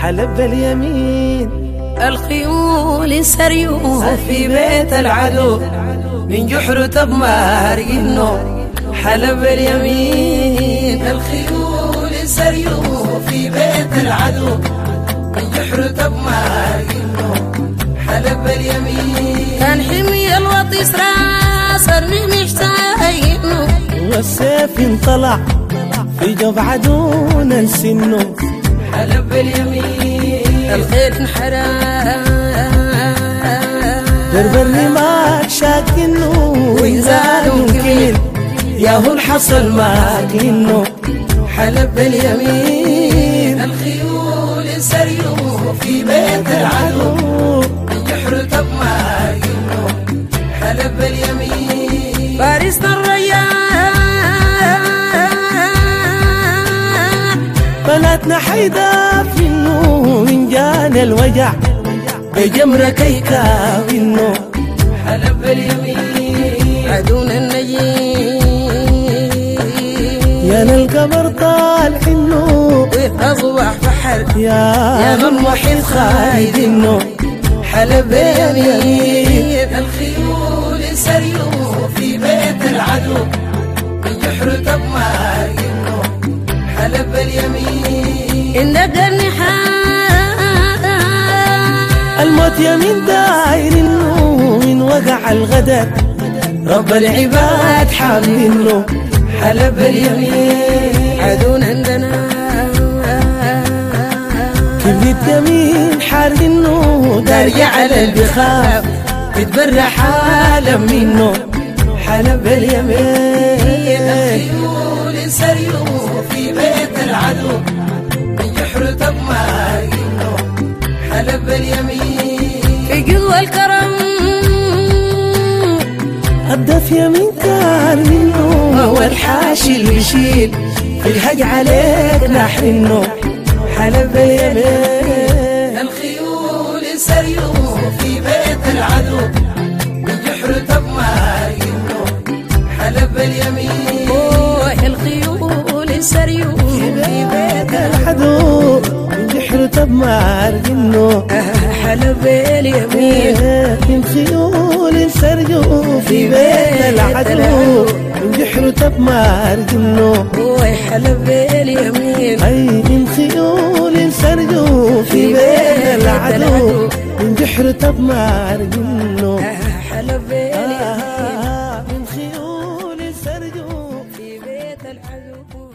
حلب اليمين. الخيول سريوف في بيت العدو. من جحر تبمار إنه حلب اليمين. الخيول سريوف في بيت العدو. من جحر تبمار إنه حلب اليمين. كان حمي الوطيس راسرني مشتاقينه والسيف انطلع في جوف عدونا نسنه. حلب اليمين الخير انحرام درب الرماك شاكنه ويزال كمل يا هو الحصل ماكنه حلب اليمين الخيول سريوف في بيت العدو. تب ماكنه حلب اليمين. بارسنا الريان بناتنا حيدا في النور من جانا الوجع بجمرة كيكا منه حلب اليمين عدونا النجيب. يا القمر طالع النور. وأصبح بحر يا يا من وحيد خايد انه حلب اليمين الخيول سريوف في بيت العدو. الجحر تب انه حلب اليمين إن دقني حال الموت يمين داير انه من وقع الغدر. رب العباد حامله حلب اليمين. عدونا عندنا. كبريت يمين حارق انه داري على البخاف. تتبرى حالا منه حلب اليمين. سريوف في بيت العدو. الدف يمين كان منه. هو الحاشي اللي بيشيل في الهج عليك نحنه حلب اليمين الخيول سريوف في بيت العدو. الجحر تب انه حلب اليمين ما أرجنه أحلى باليمين يمشيوا للسرجو في بيت العدو. ينجحروا تب ما أرجنه ويحلى باليمين أي يمشيوا للسرجو في بيت العدو. ينجحروا تب ما أرجنه أحلى باليمين يمشيوا للسرجو في بيت العدو.